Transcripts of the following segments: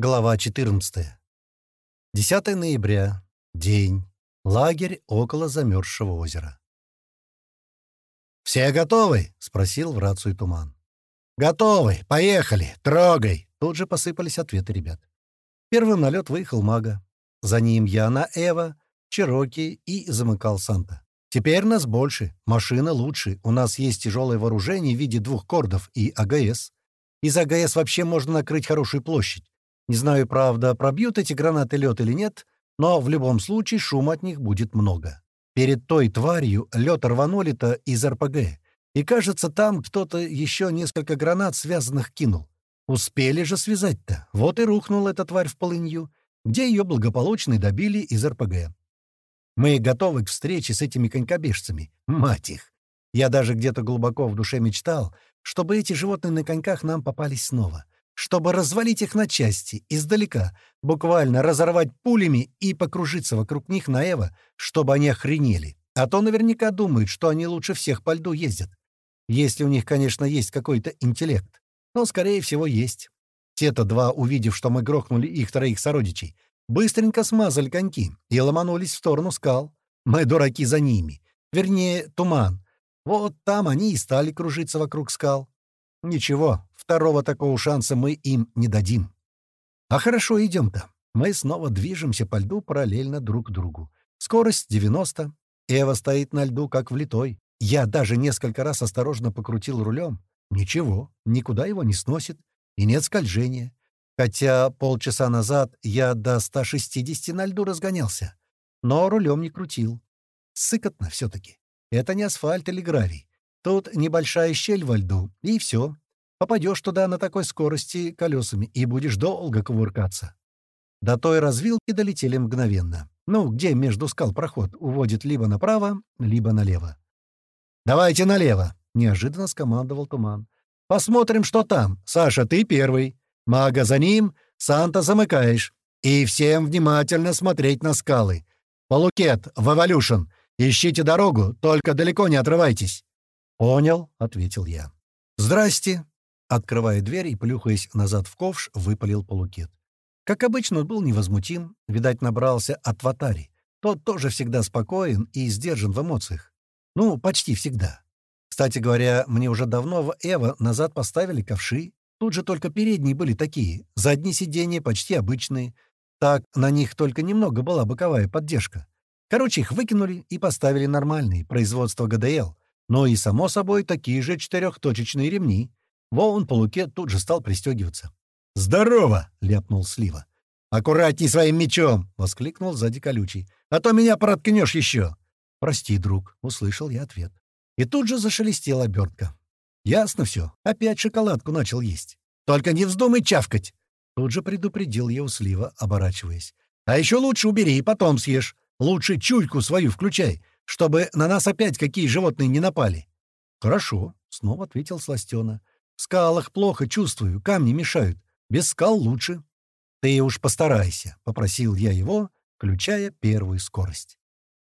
Глава 14. 10 ноября. День. Лагерь около замерзшего озера. «Все готовы?» — спросил в рацию Туман. «Готовы! Поехали! Трогай!» Тут же посыпались ответы ребят. Первым на лед выехал Мага. За ним Яна, Эва, Чероки и замыкал Санта. «Теперь нас больше, машина лучше, у нас есть тяжелое вооружение в виде двух кордов и АГС. Из АГС вообще можно накрыть хорошую площадь. Не знаю, правда, пробьют эти гранаты лед или нет, но в любом случае шума от них будет много. Перед той тварью лед рванули-то из РПГ, и, кажется, там кто-то еще несколько гранат связанных кинул. Успели же связать-то. Вот и рухнула эта тварь в полынью, где ее благополучно добили из РПГ. Мы готовы к встрече с этими конькобежцами. Мать их! Я даже где-то глубоко в душе мечтал, чтобы эти животные на коньках нам попались снова — чтобы развалить их на части, издалека, буквально разорвать пулями и покружиться вокруг них на Эва, чтобы они охренели. А то наверняка думают, что они лучше всех по льду ездят. Если у них, конечно, есть какой-то интеллект. Но, скорее всего, есть. Те-то два, увидев, что мы грохнули их троих сородичей, быстренько смазали коньки и ломанулись в сторону скал. Мы дураки за ними. Вернее, туман. Вот там они и стали кружиться вокруг скал. Ничего, второго такого шанса мы им не дадим. А хорошо, идем-то. Мы снова движемся по льду параллельно друг другу. Скорость 90. Эва стоит на льду, как влитой. Я даже несколько раз осторожно покрутил рулем. Ничего, никуда его не сносит. И нет скольжения. Хотя полчаса назад я до 160 на льду разгонялся. Но рулем не крутил. Сыкотно все-таки. Это не асфальт или гравий. Тут небольшая щель во льду, и все. Попадешь туда на такой скорости колесами и будешь долго кувыркаться. До той развилки долетели мгновенно. Ну, где между скал проход уводит либо направо, либо налево. «Давайте налево!» — неожиданно скомандовал Туман. «Посмотрим, что там. Саша, ты первый. Мага за ним, Санта замыкаешь. И всем внимательно смотреть на скалы. Полукет, в Эволюшн. Ищите дорогу, только далеко не отрывайтесь». «Понял», — ответил я. «Здрасте», — открывая дверь и плюхаясь назад в ковш, выпалил полукет. Как обычно, он был невозмутим, видать, набрался от Ватари. Тот тоже всегда спокоен и сдержан в эмоциях. Ну, почти всегда. Кстати говоря, мне уже давно в Эва назад поставили ковши. Тут же только передние были такие, задние сиденья почти обычные. Так, на них только немного была боковая поддержка. Короче, их выкинули и поставили нормальные, производство ГДЛ — но и, само собой, такие же четырехточечные ремни. Вон Полукет тут же стал пристегиваться. «Здорово!» — ляпнул Слива. «Аккуратней своим мечом!» — воскликнул сзади колючий. «А то меня проткнешь еще!» «Прости, друг!» — услышал я ответ. И тут же зашелестела обертка. «Ясно все. Опять шоколадку начал есть. Только не вздумай чавкать!» Тут же предупредил его Слива, оборачиваясь. «А еще лучше убери и потом съешь. Лучше чуйку свою включай чтобы на нас опять какие животные не напали. — Хорошо, — снова ответил Сластена. — В скалах плохо чувствую, камни мешают. Без скал лучше. — Ты уж постарайся, — попросил я его, включая первую скорость.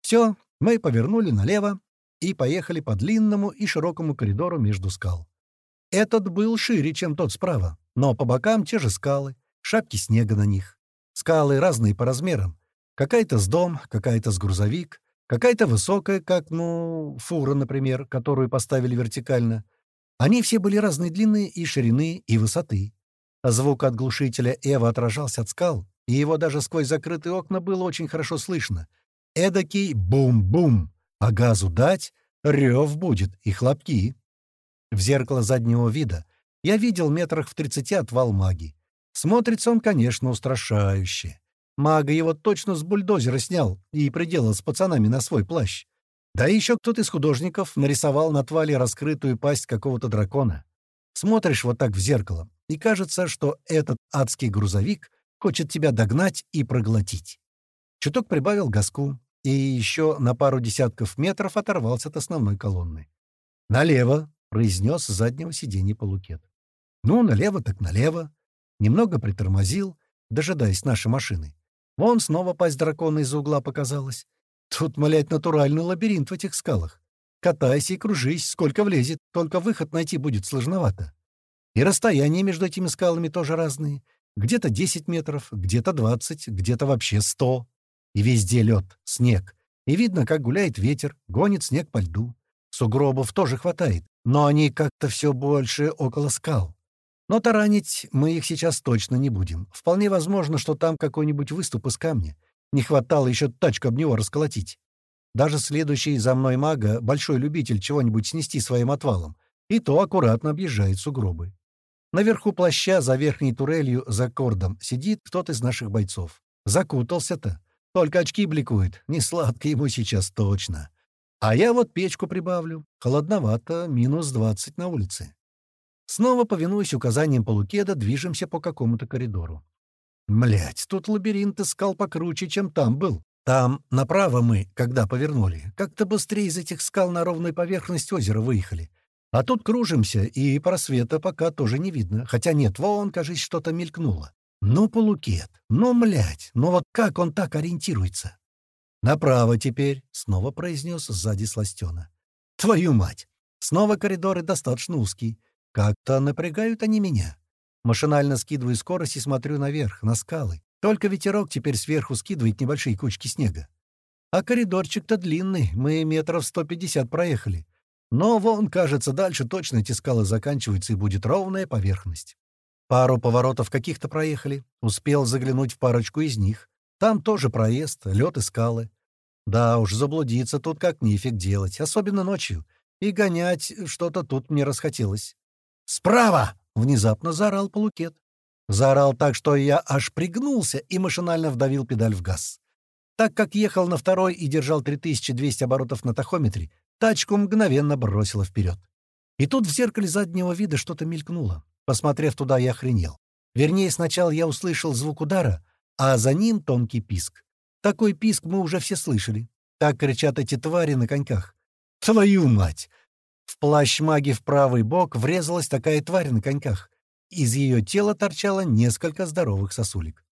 Все, мы повернули налево и поехали по длинному и широкому коридору между скал. Этот был шире, чем тот справа, но по бокам те же скалы, шапки снега на них. Скалы разные по размерам. Какая-то с дом, какая-то с грузовик, Какая-то высокая, как, ну, фура, например, которую поставили вертикально. Они все были разной длины и ширины, и высоты. Звук от глушителя Эва отражался от скал, и его даже сквозь закрытые окна было очень хорошо слышно. Эдакий бум-бум, а газу дать — рев будет и хлопки. В зеркало заднего вида я видел метрах в тридцати отвал маги. Смотрится он, конечно, устрашающе. Мага его точно с бульдозера снял и приделал с пацанами на свой плащ. Да еще кто-то из художников нарисовал на твале раскрытую пасть какого-то дракона. Смотришь вот так в зеркало, и кажется, что этот адский грузовик хочет тебя догнать и проглотить. Чуток прибавил газку и еще на пару десятков метров оторвался от основной колонны. «Налево!» — произнес с заднего сиденья полукет. «Ну, налево так налево!» Немного притормозил, дожидаясь нашей машины. Вон снова пасть дракона из-за угла показалась. Тут, молять, натуральный лабиринт в этих скалах. Катайся и кружись, сколько влезет, только выход найти будет сложновато. И расстояния между этими скалами тоже разные. Где-то 10 метров, где-то 20, где-то вообще 100. И везде лед, снег. И видно, как гуляет ветер, гонит снег по льду. Сугробов тоже хватает, но они как-то все больше около скал. Но таранить мы их сейчас точно не будем. Вполне возможно, что там какой-нибудь выступ из камня. Не хватало еще тачку об него расколотить. Даже следующий за мной мага — большой любитель чего-нибудь снести своим отвалом, и то аккуратно объезжает сугробы. Наверху плаща, за верхней турелью, за кордом, сидит кто-то из наших бойцов. Закутался-то. Только очки бликует. Не сладко ему сейчас точно. А я вот печку прибавлю. Холодновато, минус двадцать на улице. Снова, повинуясь указаниям полукеда, движемся по какому-то коридору. Млять, тут лабиринт искал покруче, чем там был. Там направо мы, когда повернули, как-то быстрее из этих скал на ровную поверхность озера выехали. А тут кружимся, и просвета пока тоже не видно. Хотя нет, вон, кажется, что-то мелькнуло. Ну, полукет, ну, млять, ну вот как он так ориентируется? «Направо теперь», — снова произнес сзади сластена. «Твою мать! Снова коридоры достаточно узкие. Как-то напрягают они меня. Машинально скидываю скорость и смотрю наверх, на скалы. Только ветерок теперь сверху скидывает небольшие кучки снега. А коридорчик-то длинный, мы метров 150 проехали. Но вон, кажется, дальше точно эти скалы заканчиваются и будет ровная поверхность. Пару поворотов каких-то проехали. Успел заглянуть в парочку из них. Там тоже проезд, лед и скалы. Да уж, заблудиться тут как нифиг делать, особенно ночью. И гонять что-то тут мне расхотелось. «Справа!» — внезапно заорал полукет. Заорал так, что я аж пригнулся и машинально вдавил педаль в газ. Так как ехал на второй и держал 3200 оборотов на тахометре, тачку мгновенно бросило вперед. И тут в зеркале заднего вида что-то мелькнуло. Посмотрев туда, я охренел. Вернее, сначала я услышал звук удара, а за ним тонкий писк. Такой писк мы уже все слышали. Так кричат эти твари на коньках. Твою мать! Плащ маги в правый бок врезалась такая тварь на коньках. Из ее тела торчало несколько здоровых сосулек.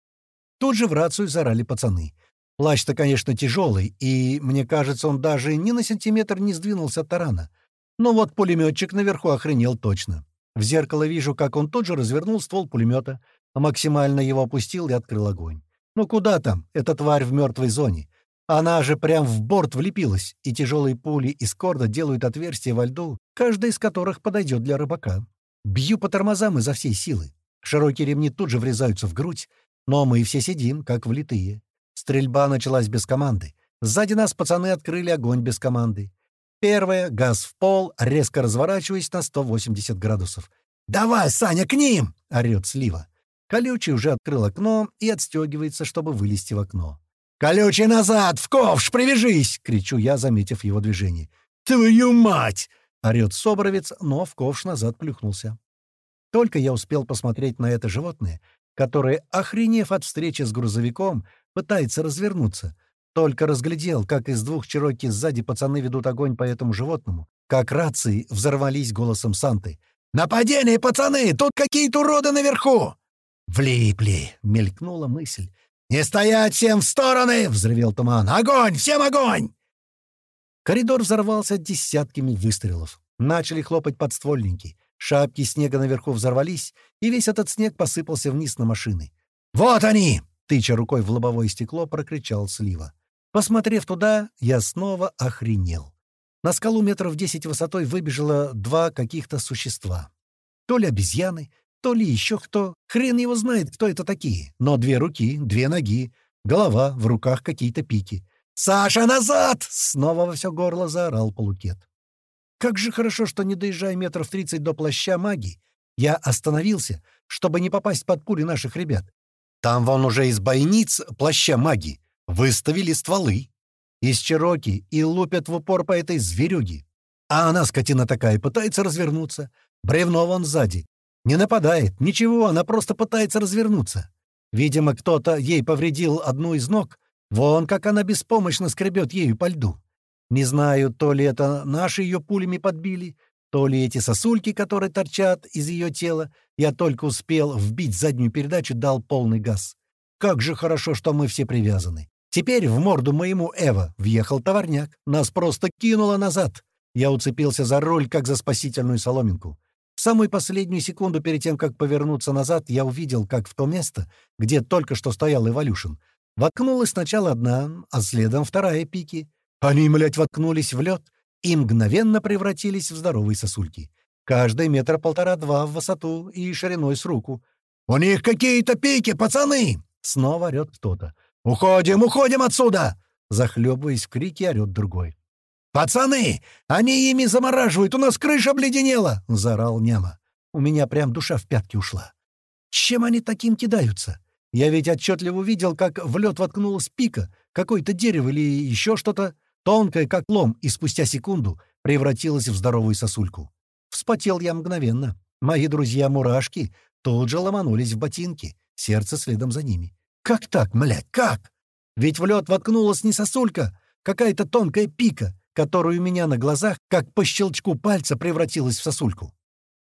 Тут же в рацию зарали пацаны. Плащ-то, конечно, тяжелый, и, мне кажется, он даже ни на сантиметр не сдвинулся от тарана. Но вот пулеметчик наверху охренел точно. В зеркало вижу, как он тут же развернул ствол пулемета, а максимально его опустил и открыл огонь. Ну куда там, эта тварь в мертвой зоне? Она же прям в борт влепилась, и тяжелые пули из корда делают отверстия во льду, каждая из которых подойдет для рыбака. Бью по тормозам изо всей силы. Широкие ремни тут же врезаются в грудь, но мы все сидим, как влитые. Стрельба началась без команды. Сзади нас пацаны открыли огонь без команды. Первое — газ в пол, резко разворачиваясь на 180 градусов. «Давай, Саня, к ним!» — орёт Слива. Колючий уже открыл окно и отстегивается, чтобы вылезти в окно. «Колючий назад! В ковш! Привяжись!» — кричу я, заметив его движение. «Твою мать!» Орёт соборовец, но в ковш назад плюхнулся. Только я успел посмотреть на это животное, которое, охренев от встречи с грузовиком, пытается развернуться. Только разглядел, как из двух чероки сзади пацаны ведут огонь по этому животному, как рации взорвались голосом Санты. «Нападение, пацаны! Тут какие-то уроды наверху!» «Влипли!» — мелькнула мысль. «Не стоять всем в стороны!» — взревел туман. «Огонь! Всем огонь!» Коридор взорвался десятками выстрелов. Начали хлопать подствольники. Шапки снега наверху взорвались, и весь этот снег посыпался вниз на машины. «Вот они!» — тыча рукой в лобовое стекло, прокричал Слива. Посмотрев туда, я снова охренел. На скалу метров десять высотой выбежало два каких-то существа. То ли обезьяны, то ли еще кто. Хрен его знает, кто это такие. Но две руки, две ноги, голова, в руках какие-то пики. «Саша, назад!» — снова во все горло заорал полукет. Как же хорошо, что, не доезжая метров тридцать до плаща магии, я остановился, чтобы не попасть под пули наших ребят. Там вон уже из бойниц плаща магии выставили стволы. Из чероки и лупят в упор по этой зверюге. А она, скотина такая, пытается развернуться. Бревно вон сзади. Не нападает, ничего, она просто пытается развернуться. Видимо, кто-то ей повредил одну из ног, Вон как она беспомощно скребет ею по льду. Не знаю, то ли это наши ее пулями подбили, то ли эти сосульки, которые торчат из ее тела. Я только успел вбить заднюю передачу, дал полный газ. Как же хорошо, что мы все привязаны. Теперь в морду моему Эва въехал товарняк. Нас просто кинуло назад. Я уцепился за руль, как за спасительную соломинку. В самую последнюю секунду перед тем, как повернуться назад, я увидел, как в то место, где только что стоял Эволюшн, воткнулась сначала одна, а следом вторая пики. Они, млядь, воткнулись в лед и мгновенно превратились в здоровые сосульки. Каждый метр полтора-два в высоту и шириной с руку. «У них какие-то пики, пацаны!» Снова орёт кто-то. «Уходим, уходим отсюда!» Захлебываясь в крике, орёт другой. «Пацаны! Они ими замораживают! У нас крыша обледенела!» — заорал Няма. У меня прям душа в пятки ушла. Чем они таким кидаются? Я ведь отчетливо увидел, как в лед воткнулась пика, какое-то дерево или еще что-то, тонкое, как лом, и спустя секунду превратилось в здоровую сосульку. Вспотел я мгновенно. Мои друзья-мурашки тут же ломанулись в ботинки, сердце следом за ними. «Как так, млядь, как? Ведь в лед воткнулась не сосулька, какая-то тонкая пика, которая у меня на глазах, как по щелчку пальца, превратилась в сосульку.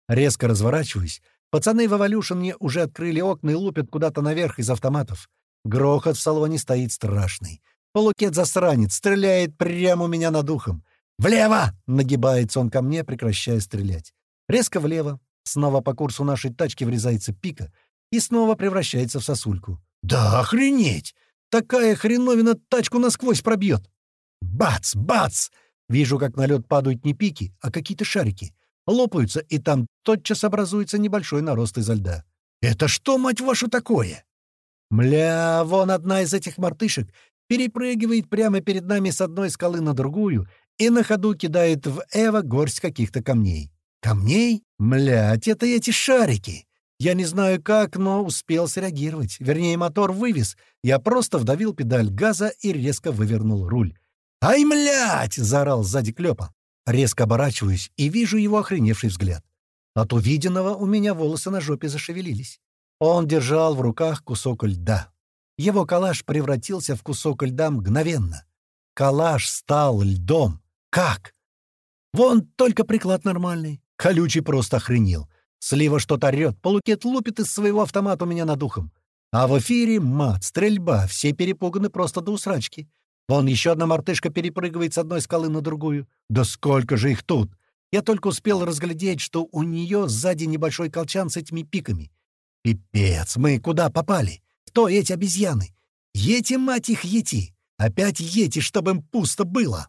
Резко разворачиваюсь. Пацаны в Эволюшн мне уже открыли окна и лупят куда-то наверх из автоматов. Грохот в салоне стоит страшный. Полукет-засранец стреляет прямо у меня над ухом. «Влево!» — нагибается он ко мне, прекращая стрелять. Резко влево. Снова по курсу нашей тачки врезается пика и снова превращается в сосульку. «Да охренеть! Такая хреновина тачку насквозь пробьет!» Бац! Бац! Вижу, как на лед падают не пики, а какие-то шарики. Лопаются, и там тотчас образуется небольшой нарост изо льда. «Это что, мать вашу, такое?» Мля, вон одна из этих мартышек перепрыгивает прямо перед нами с одной скалы на другую и на ходу кидает в Эва горсть каких-то камней. Камней? Млядь, это эти шарики! Я не знаю как, но успел среагировать. Вернее, мотор вывез. Я просто вдавил педаль газа и резко вывернул руль. «Ай, млядь!» — заорал сзади Клёпа. Резко оборачиваюсь и вижу его охреневший взгляд. От увиденного у меня волосы на жопе зашевелились. Он держал в руках кусок льда. Его калаш превратился в кусок льда мгновенно. Калаш стал льдом. Как? Вон только приклад нормальный. Колючий просто охренел. Слива что-то орёт, полукет лупит из своего автомата у меня над ухом. А в эфире мат, стрельба, все перепуганы просто до усрачки. Вон еще одна мартышка перепрыгивает с одной скалы на другую. Да сколько же их тут! Я только успел разглядеть, что у нее сзади небольшой колчан с этими пиками. Пипец, мы куда попали? Кто эти обезьяны? Ети, мать их, ети! Опять ети, чтобы им пусто было!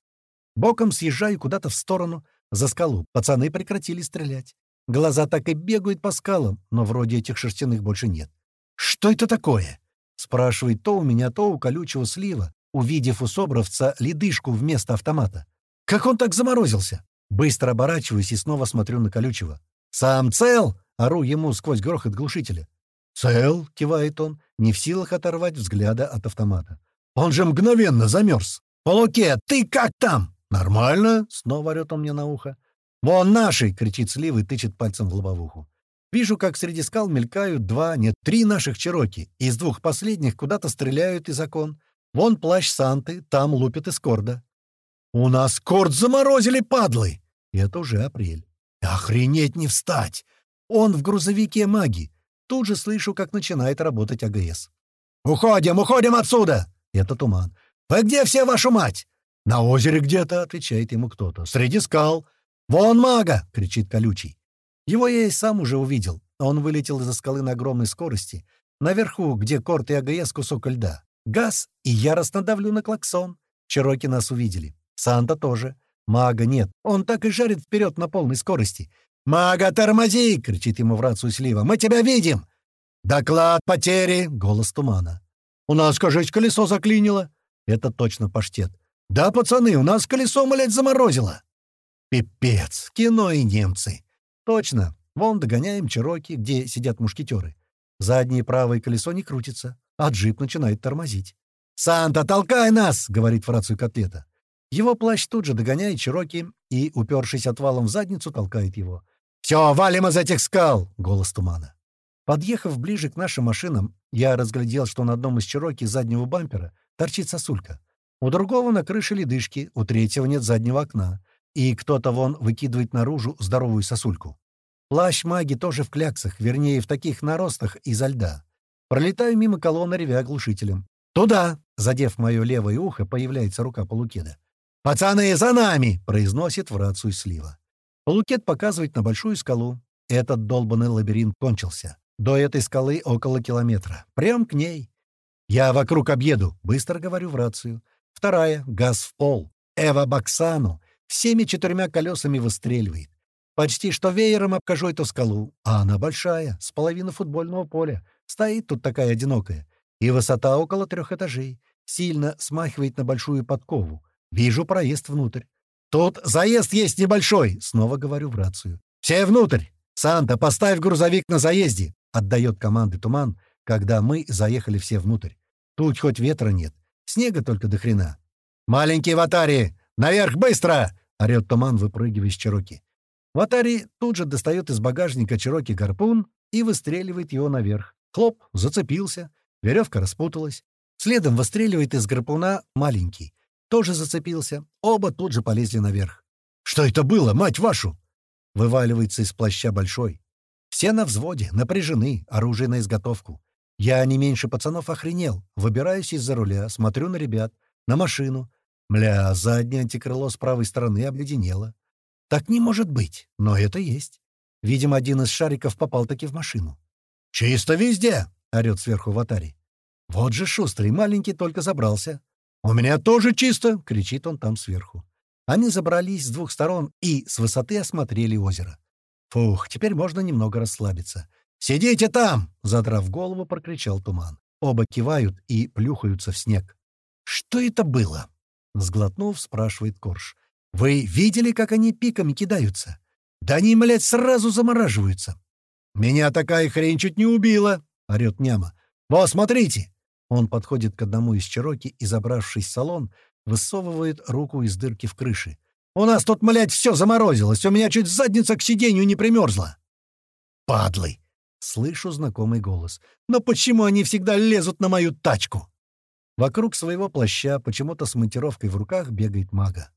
Боком съезжаю куда-то в сторону, за скалу. Пацаны прекратили стрелять. Глаза так и бегают по скалам, но вроде этих шерстяных больше нет. «Что это такое?» — спрашивает то у меня, то у колючего слива, увидев у собровца ледышку вместо автомата. «Как он так заморозился?» Быстро оборачиваюсь и снова смотрю на колючего. «Сам цел!» — ору ему сквозь грохот глушителя. «Цел!» — кивает он, не в силах оторвать взгляда от автомата. «Он же мгновенно замерз!» «Полуке, ты как там?» «Нормально!» — снова орёт он мне на ухо. «Вон наши!» — кричит Слива и тычет пальцем в лобовуху. Вижу, как среди скал мелькают два, нет, три наших чероки. Из двух последних куда-то стреляют из окон. Вон плащ Санты, там лупят из корда. «У нас корд заморозили, падлы!» И это уже апрель. «Охренеть не встать! Он в грузовике маги!» Тут же слышу, как начинает работать АГС. «Уходим, уходим отсюда!» Это туман. «Вы где все, вашу мать?» «На озере где-то», — отвечает ему кто-то. «Среди скал». «Вон мага!» — кричит колючий. Его я и сам уже увидел. Он вылетел из-за скалы на огромной скорости. Наверху, где корт и АГС, кусок льда. Газ, и яростно давлю на клаксон. Чероки нас увидели. Санта тоже. Мага нет. Он так и жарит вперед на полной скорости. «Мага, тормози!» — кричит ему в рацию Слива. «Мы тебя видим!» «Доклад потери!» — голос тумана. «У нас, кажется, колесо заклинило!» Это точно паштет. «Да, пацаны, у нас колесо, млядь, заморозило!» «Пипец! Кино и немцы!» «Точно! Вон догоняем Чероки, где сидят мушкетеры. Заднее правое колесо не крутится а джип начинает тормозить. «Санта, толкай нас!» — говорит в рацию котлета. Его плащ тут же догоняет Чироки и, упершись отвалом в задницу, толкает его. «Все, валим из этих скал!» — голос тумана. Подъехав ближе к нашим машинам, я разглядел, что на одном из Чироки заднего бампера торчит сосулька. У другого на крыше ледышки, у третьего нет заднего окна. И кто-то вон выкидывает наружу здоровую сосульку. Плащ маги тоже в кляксах, вернее, в таких наростах изо льда. Пролетаю мимо колонны, ревя глушителем. «Туда!» — задев мое левое ухо, появляется рука Полукеда. «Пацаны, за нами!» — произносит в рацию слива. Полукет показывает на большую скалу. Этот долбанный лабиринт кончился. До этой скалы около километра. Прям к ней. «Я вокруг объеду», — быстро говорю в рацию. Вторая — газ в пол. Эва Баксану всеми четырьмя колесами выстреливает. Почти что веером обхожу эту скалу, а она большая, с половины футбольного поля. Стоит тут такая одинокая. И высота около трех этажей. Сильно смахивает на большую подкову. Вижу проезд внутрь. «Тут заезд есть небольшой», — снова говорю в рацию. «Все внутрь! Санта, поставь грузовик на заезде!» — отдает команды Туман, когда мы заехали все внутрь. Тут хоть ветра нет. Снега только до хрена. «Маленькие ватари! Наверх быстро!» — орёт Туман, выпрыгивая из Чироки. Ватари тут же достает из багажника Чироки гарпун и выстреливает его наверх. Хлоп, зацепился, веревка распуталась. Следом выстреливает из гарпуна маленький. Тоже зацепился. Оба тут же полезли наверх. «Что это было, мать вашу?» Вываливается из плаща большой. Все на взводе, напряжены, оружие на изготовку. Я не меньше пацанов охренел. Выбираюсь из-за руля, смотрю на ребят, на машину. Мля, заднее антикрыло с правой стороны обледенело. Так не может быть, но это есть. Видимо, один из шариков попал-таки в машину. «Чисто везде!» — орёт сверху Ватари. «Вот же шустрый, маленький только забрался». «У меня тоже чисто!» — кричит он там сверху. Они забрались с двух сторон и с высоты осмотрели озеро. Фух, теперь можно немного расслабиться. «Сидите там!» — задрав голову, прокричал туман. Оба кивают и плюхаются в снег. «Что это было?» — сглотнув, спрашивает Корж. «Вы видели, как они пиками кидаются? Да они, блядь, сразу замораживаются!» «Меня такая хрень чуть не убила!» — орёт Няма. «Во, смотрите!» Он подходит к одному из чероки и, забравшись в салон, высовывает руку из дырки в крыше. «У нас тут, блядь, все заморозилось! У меня чуть задница к сиденью не примерзла!» «Падлы!» Слышу знакомый голос. «Но почему они всегда лезут на мою тачку?» Вокруг своего плаща, почему-то с монтировкой в руках, бегает мага.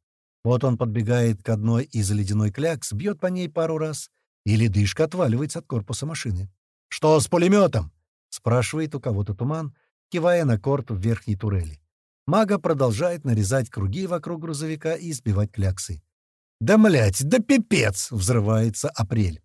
Вот он подбегает к одной из ледяной клякс, бьет по ней пару раз, и ледышка отваливается от корпуса машины. «Что с пулеметом?» — спрашивает у кого-то туман, кивая на корт в верхней турели. Мага продолжает нарезать круги вокруг грузовика и избивать кляксы. «Да, млять, да пипец!» — взрывается апрель.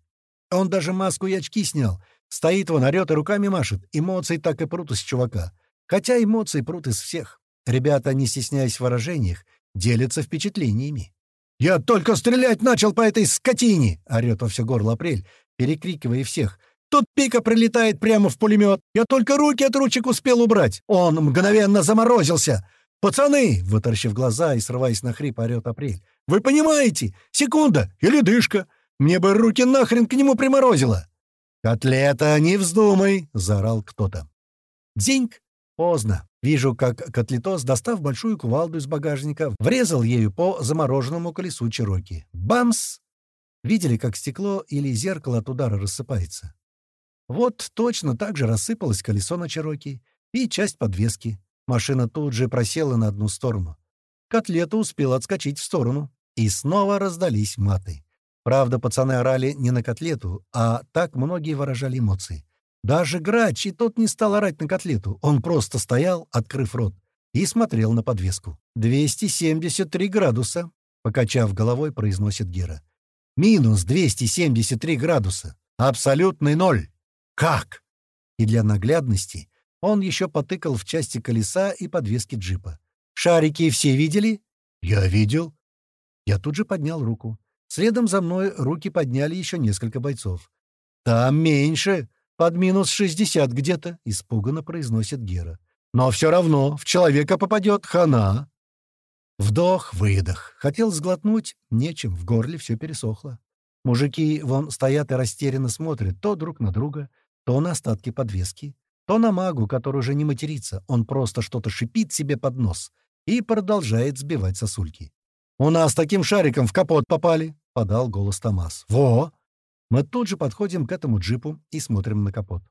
Он даже маску и очки снял, Стоит он, орёт и руками машет. Эмоции так и прут из чувака. Хотя эмоции прут из всех. Ребята, не стесняясь в выражениях, делятся впечатлениями. «Я только стрелять начал по этой скотине!» — орёт во все горло Апрель, перекрикивая всех. «Тут пика прилетает прямо в пулемет. Я только руки от ручек успел убрать. Он мгновенно заморозился. «Пацаны!» — вытаращив глаза и срываясь на хрип, орёт Апрель. «Вы понимаете? Секунда! Или дышка! Мне бы руки нахрен к нему приморозило!» «Котлета, не вздумай!» — заорал кто-то. «Дзиньк!» Поздно. Вижу, как котлетос, достав большую кувалду из багажника, врезал ею по замороженному колесу Чироки. Бамс! Видели, как стекло или зеркало от удара рассыпается? Вот точно так же рассыпалось колесо на Чироки и часть подвески. Машина тут же просела на одну сторону. Котлета успел отскочить в сторону, и снова раздались маты. Правда, пацаны орали не на котлету, а так многие выражали эмоции. Даже грач и тот не стал орать на котлету. Он просто стоял, открыв рот, и смотрел на подвеску. «273 градуса», — покачав головой, произносит Гера. «Минус 273 градуса. Абсолютный ноль. Как?» И для наглядности он еще потыкал в части колеса и подвески джипа. «Шарики все видели?» «Я видел». Я тут же поднял руку. Следом за мной руки подняли еще несколько бойцов. «Там меньше, под минус шестьдесят где-то», — испуганно произносит Гера. «Но все равно в человека попадет хана». Вдох-выдох. Хотел сглотнуть, нечем, в горле все пересохло. Мужики вон стоят и растерянно смотрят то друг на друга, то на остатки подвески, то на магу, который уже не матерится, он просто что-то шипит себе под нос и продолжает сбивать сосульки. «У нас таким шариком в капот попали», — подал голос Томас. «Во!» Мы тут же подходим к этому джипу и смотрим на капот.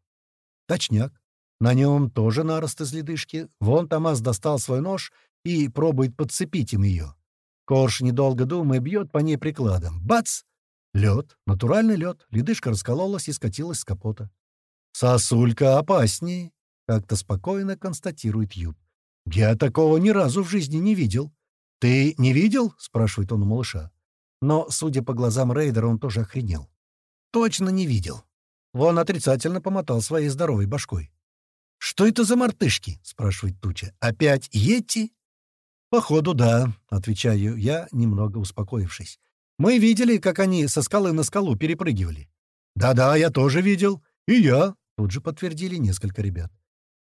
Точняк. На нем тоже нарост из ледышки. Вон Томас достал свой нож и пробует подцепить им ее. Корж, недолго думая, бьет по ней прикладом. Бац! Лед, натуральный лед. Ледышка раскололась и скатилась с капота. «Сосулька опаснее», — как-то спокойно констатирует Юб. «Я такого ни разу в жизни не видел. «Ты не видел?» — спрашивает он у малыша. Но, судя по глазам рейдера, он тоже охренел. Точно не видел». Вон отрицательно помотал своей здоровой башкой. «Что это за мартышки?» — спрашивает Туча. «Опять Йети?» «Походу, да», — отвечаю я, немного успокоившись. «Мы видели, как они со скалы на скалу перепрыгивали». «Да-да, я тоже видел. И я», — тут же подтвердили несколько ребят.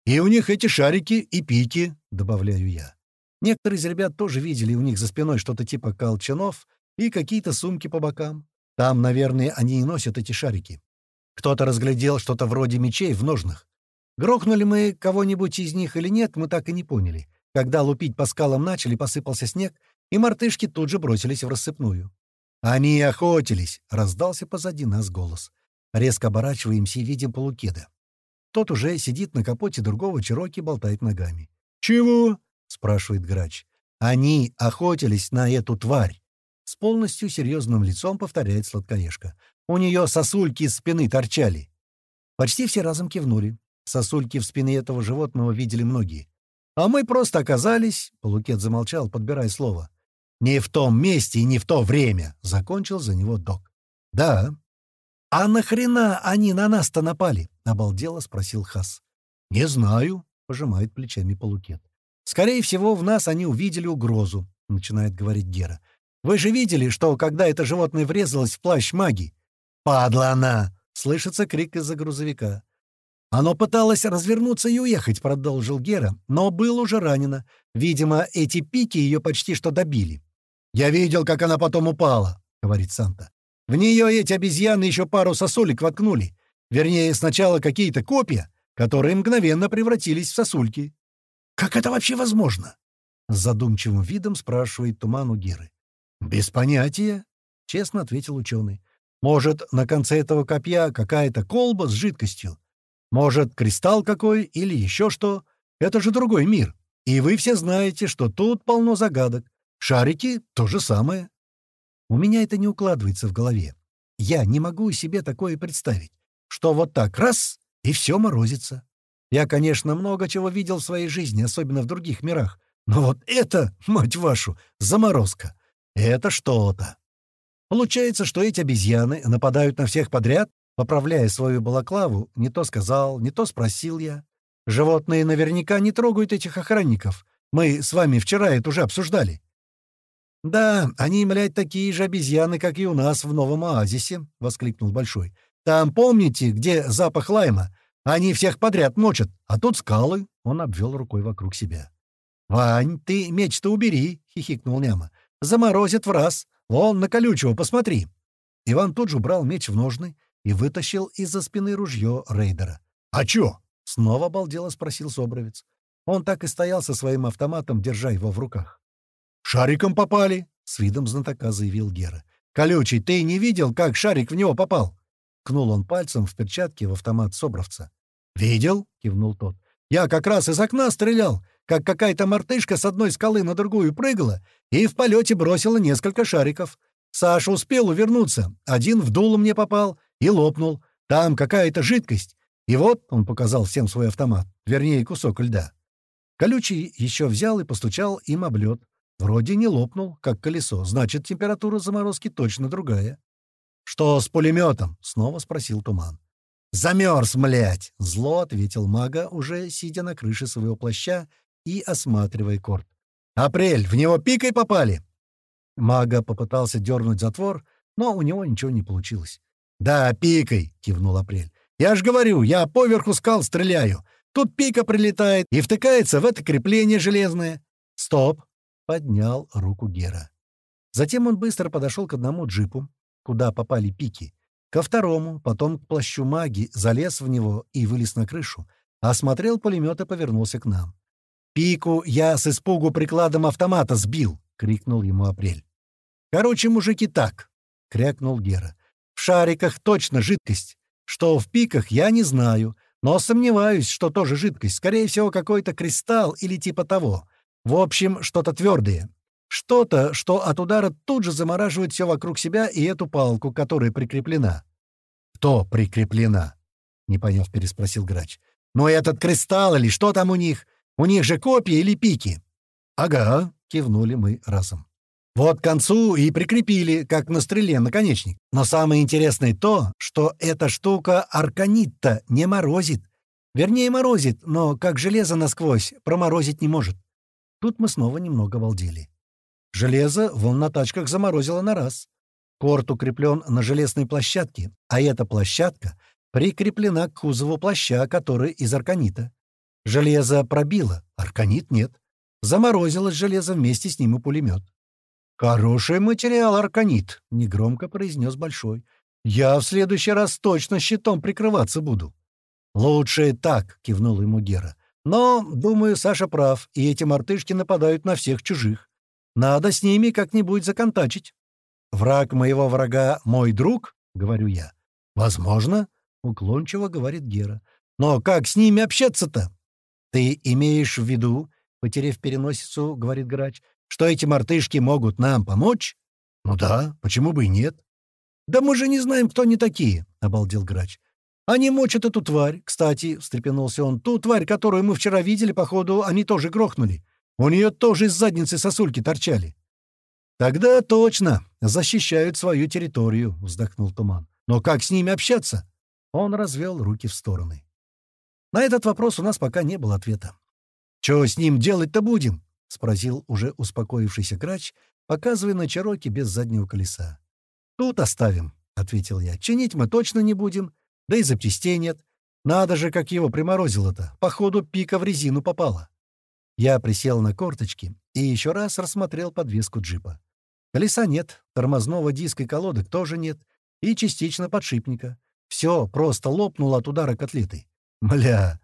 «И у них эти шарики и пики», — добавляю я. Некоторые из ребят тоже видели у них за спиной что-то типа колчанов и какие-то сумки по бокам. Там, наверное, они и носят эти шарики. Кто-то разглядел что-то вроде мечей в ножнах. Грохнули мы кого-нибудь из них или нет, мы так и не поняли. Когда лупить по скалам начали, посыпался снег, и мартышки тут же бросились в рассыпную. «Они охотились!» — раздался позади нас голос. Резко оборачиваемся и видим полукеда. Тот уже сидит на капоте другого Чироки и болтает ногами. «Чего?» — спрашивает грач. «Они охотились на эту тварь!» С полностью серьезным лицом повторяет сладкоежка. «У нее сосульки из спины торчали!» Почти все разом кивнули. Сосульки в спине этого животного видели многие. «А мы просто оказались...» — Полукет замолчал, подбирая слово. «Не в том месте и не в то время!» — закончил за него док. «Да». «А нахрена они на нас-то напали?» — обалдело спросил Хас. «Не знаю», — пожимает плечами Полукет. «Скорее всего, в нас они увидели угрозу», — начинает говорить Гера. «Вы же видели, что, когда это животное врезалось в плащ маги?» «Падла она!» — слышится крик из-за грузовика. «Оно пыталось развернуться и уехать», — продолжил Гера, «но было уже ранено. Видимо, эти пики ее почти что добили». «Я видел, как она потом упала», — говорит Санта. «В нее эти обезьяны еще пару сосулек воткнули. Вернее, сначала какие-то копья, которые мгновенно превратились в сосульки». «Как это вообще возможно?» — с задумчивым видом спрашивает Туман у Геры. «Без понятия», — честно ответил ученый. «Может, на конце этого копья какая-то колба с жидкостью, может, кристалл какой или еще что. Это же другой мир. И вы все знаете, что тут полно загадок. Шарики — то же самое. У меня это не укладывается в голове. Я не могу себе такое представить, что вот так раз — и все морозится. Я, конечно, много чего видел в своей жизни, особенно в других мирах. Но вот это, мать вашу, заморозка. Это что-то. Получается, что эти обезьяны нападают на всех подряд Поправляя свою балаклаву, не то сказал, не то спросил я. Животные наверняка не трогают этих охранников. Мы с вами вчера это уже обсуждали. «Да, они, млядь, такие же обезьяны, как и у нас в Новом Оазисе», — воскликнул Большой. «Там, помните, где запах лайма? Они всех подряд мочат, а тут скалы». Он обвел рукой вокруг себя. «Вань, ты меч-то убери», — хихикнул Няма. «Заморозит в раз. Вон, на колючего, посмотри». Иван тут же убрал меч в ножны и вытащил из-за спины ружье рейдера. «А чё?» — снова обалдело спросил Собровец. Он так и стоял со своим автоматом, держа его в руках. «Шариком попали!» — с видом знатока заявил Гера. «Колючий, ты не видел, как шарик в него попал?» Кнул он пальцем в перчатке в автомат Собровца. «Видел?» — кивнул тот. «Я как раз из окна стрелял, как какая-то мартышка с одной скалы на другую прыгала и в полете бросила несколько шариков. Саша успел увернуться. Один в дуло мне попал, и лопнул. Там какая-то жидкость. И вот он показал всем свой автомат, вернее, кусок льда. Колючий еще взял и постучал им об лед. Вроде не лопнул, как колесо, значит, температура заморозки точно другая. «Что с пулеметом?» — снова спросил Туман. «Замерз, млять!» — зло ответил мага, уже сидя на крыше своего плаща и осматривая корт. «Апрель, в него пикой попали!» Мага попытался дернуть затвор, но у него ничего не получилось. «Да, пикой!» — кивнул Апрель. «Я ж говорю, я поверху скал стреляю. Тут пика прилетает и втыкается в это крепление железное». «Стоп!» — поднял руку Гера. Затем он быстро подошел к одному джипу, куда попали пики, ко второму, потом к плащу маги, залез в него и вылез на крышу, осмотрел пулемет и повернулся к нам. «Пику я с испугу прикладом автомата сбил!» — крикнул ему Апрель. «Короче, мужики, так!» — крякнул Гера. В шариках точно жидкость. Что в пиках, я не знаю, но сомневаюсь, что тоже жидкость. Скорее всего, какой-то кристалл или типа того. В общем, что-то твердое. Что-то, что от удара тут же замораживает все вокруг себя и эту палку, которая прикреплена. «Кто прикреплена?» — не поняв, переспросил грач. «Ну, этот кристалл или что там у них? У них же копии или пики?» «Ага», — кивнули мы разом. Вот к концу и прикрепили, как на стреле, наконечник. Но самое интересное то, что эта штука арканит-то не морозит. Вернее, морозит, но как железо насквозь проморозить не может. Тут мы снова немного обалдели. Железо вон на тачках заморозило на раз. Корт укреплен на железной площадке, а эта площадка прикреплена к кузову плаща, который из арканита. Железо пробило, арканит нет. Заморозилось железо вместе с ним и пулемет. «Хороший материал, арканит», — негромко произнес Большой. «Я в следующий раз точно щитом прикрываться буду». «Лучше так», — кивнул ему Гера. «Но, думаю, Саша прав, и эти мартышки нападают на всех чужих. Надо с ними как-нибудь законтачить». «Враг моего врага — мой друг?» — говорю я. «Возможно», — уклончиво говорит Гера. «Но как с ними общаться-то?» «Ты имеешь в виду, — потеряв переносицу, — говорит грач, — что эти мартышки могут нам помочь?» «Ну да, почему бы и нет?» «Да мы же не знаем, кто они такие», — обалдел грач. «Они мочат эту тварь, кстати», — встрепенулся он. «Ту тварь, которую мы вчера видели, походу, они тоже грохнули. У нее тоже из задницы сосульки торчали». «Тогда точно защищают свою территорию», — вздохнул Туман. «Но как с ними общаться?» Он развел руки в стороны. На этот вопрос у нас пока не было ответа. «Чего с ним делать-то будем?» — спросил уже успокоившийся грач, показывая на Чароки без заднего колеса. «Тут оставим», — ответил я. «Чинить мы точно не будем, да и запчастей нет. Надо же, как его приморозило-то. Походу, пика в резину попала». Я присел на корточки и еще раз рассмотрел подвеску джипа. Колеса нет, тормозного диска и колодок тоже нет, и частично подшипника. Все просто лопнуло от удара котлетой. Бля,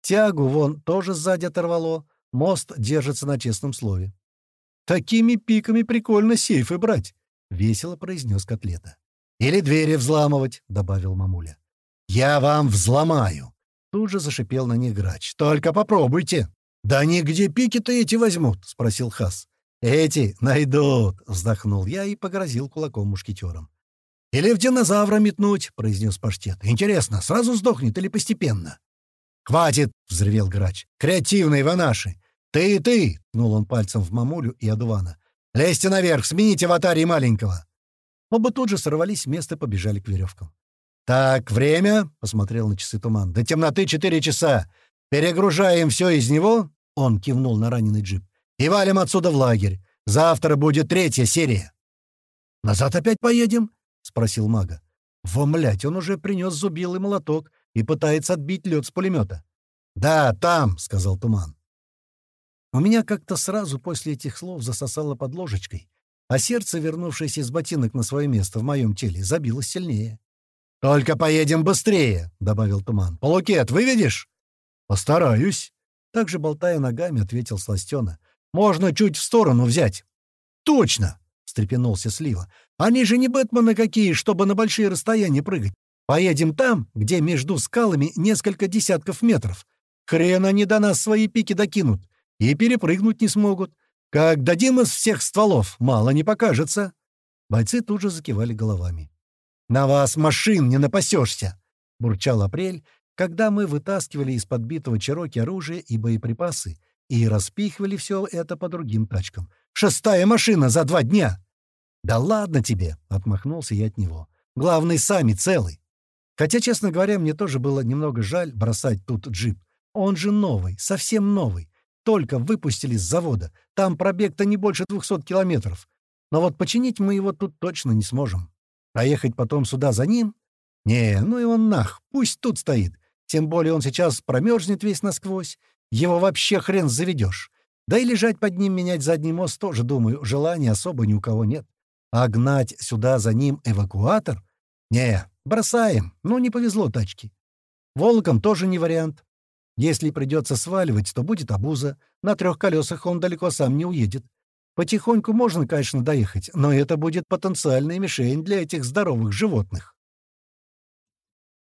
тягу вон тоже сзади оторвало, мост держится на честном слове. «Такими пиками прикольно сейфы брать», — весело произнес котлета. «Или двери взламывать», — добавил мамуля. «Я вам взломаю», — тут же зашипел на них грач. «Только попробуйте». «Да нигде пики-то эти возьмут?» — спросил Хас. «Эти найдут», — вздохнул я и погрозил кулаком мушкетером. «Или в динозавра метнуть», — произнес паштет. «Интересно, сразу сдохнет или постепенно?» «Хватит!» — взревел грач. «Креативные вы наши! Ты и ты!» — ткнул он пальцем в мамулю и Адувана. «Лезьте наверх, смените аватарий маленького!» Оба тут же сорвались с места и побежали к веревкам. «Так, время!» — посмотрел на часы туман. «До темноты четыре часа. Перегружаем все из него!» — он кивнул на раненый джип. «И валим отсюда в лагерь. Завтра будет третья серия». «Назад опять поедем?» — спросил мага. «Во, млять, он уже принес зубилый молоток и пытается отбить лед с пулемета». «Да, там», — сказал Туман. У меня как-то сразу после этих слов засосало под ложечкой, а сердце, вернувшееся из ботинок на свое место в моем теле, забилось сильнее. «Только поедем быстрее», — добавил Туман. «Полукет выведешь?» «Постараюсь», — также болтая ногами, ответил Сластена. «Можно чуть в сторону взять». «Точно!» Встрепенулся Слива. «Они же не Бэтмены какие, чтобы на большие расстояния прыгать. Поедем там, где между скалами несколько десятков метров. Хрен они до нас свои пики докинут. И перепрыгнуть не смогут. Как дадим из всех стволов, мало не покажется». Бойцы тут же закивали головами. «На вас машин не напасешься!» — бурчал Апрель, когда мы вытаскивали из подбитого Чероки оружие и боеприпасы и распихивали все это по другим тачкам. Шестая машина за два дня!» «Да ладно тебе!» — отмахнулся я от него. «Главный, сами целый!» Хотя, честно говоря, мне тоже было немного жаль бросать тут джип. Он же новый, совсем новый. Только выпустили с завода. Там пробег-то не больше двухсот километров. Но вот починить мы его тут точно не сможем. Поехать потом сюда за ним? Не, ну и он нах, пусть тут стоит. Тем более он сейчас промерзнет весь насквозь. Его вообще хрен заведешь. Да и лежать под ним, менять задний мост тоже, думаю, желания особо ни у кого нет. А гнать сюда за ним эвакуатор? Не, бросаем. Ну, не повезло тачке. Волком тоже не вариант. Если придется сваливать, то будет обуза. На трех колесах он далеко сам не уедет. Потихоньку можно, конечно, доехать, но это будет потенциальная мишень для этих здоровых животных.